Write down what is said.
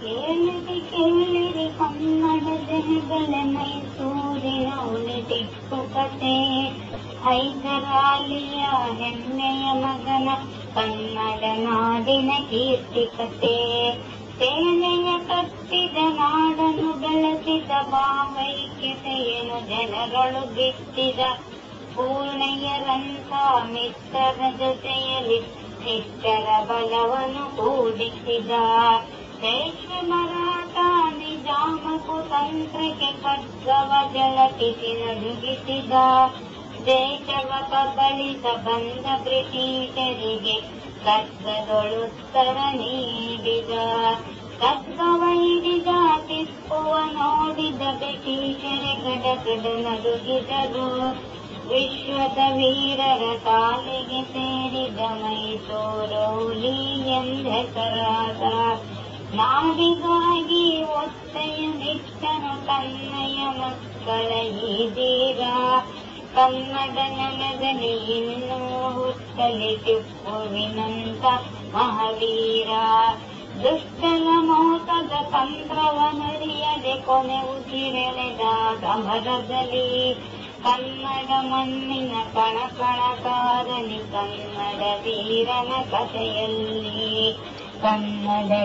ಕೇಳಿರಿ ಕೇಳಿರಿ ಕನ್ನಡ ಜನಗಳ ಮೈಸೂರಿನ ಉಳಿದಿಟ್ಟು ಕತೆ. ಹೈದರಾಲಿಯ ಹೆಮ್ಮೆಯ ಮಗನ ಕನ್ನಡ ನಾಡಿನ ಕೀರ್ತಿ ಕತೆ. ಸೇನೆಯ ಕಟ್ಟಿದ ನಾಡನ್ನು ಬೆಳೆಸಿದ ಭಾವೈಕ್ಯತೆಯನ್ನು ಜನಗಳು ಬಿಟ್ಟಿದ ಪೂರ್ಣಯ್ಯರಂಥ ಮಿತ್ರರ ಜೊತೆಯಲ್ಲಿ ಹೆಚ್ಚರ ಬಲವನ್ನು ಕೂಡಿಸಿದ ಪೇಶ್ವೆ ಮರಾಠ ನಿಜಾಮ ಕುತಂತ್ರಕ್ಕೆ ಖಡ್ಗವ ಜಲಪಿಸಿ ನಡುಗಿಸಿದ ದೇಶವ ಕಬಳಿಸ ಬಂದ ಬ್ರಿಟಿಷರಿಗೆ ಖಡ್ಗದೊಳುತ್ತರ ನೀಡಿದ ಖಡ್ಗವ ಹಿಡಿದ ಟಿಪ್ಪುವ ನೋಡಿದ ಬ್ರಿಟಿಷರೇ ಗಡಗಡ ನಡುಗಿದರು ವಿಶ್ವದ ವೀರರ ತಾಲಿಗೆ ಸೇರಿದ ಮೈಸೂರು ಹುಲಿ ಎಂದೆಸರಾದ ನಾಡಿಗಾಗಿ ಒತ್ತೆಯ ನಿಟ್ಟನು ಕನ್ನಯ್ಯ ಮಕ್ಕಳ ಈ ಧೀರ ಕನ್ನಡ ನೆಲದಲ್ಲಿ ಇನ್ನೂ ಹುಟ್ಟಲಿ ಟಿಪ್ಪುವಿನಂತ ಮಹಾವೀರ ದುಷ್ಟನ ಮೋಸದ ತಂತ್ರವನರಿಯದೆ ಕೊನೆ ಉಸಿರೆಳೆದ ಸಮರದಲ್ಲಿ ಕನ್ನಡ ಮಣ್ಣಿನ ಕಣಕಣಕಾರನಿ ಕನ್ನಡ ವೀರನ ಕಥೆಯಲ್ಲಿ कन्नडवीरणकथयन्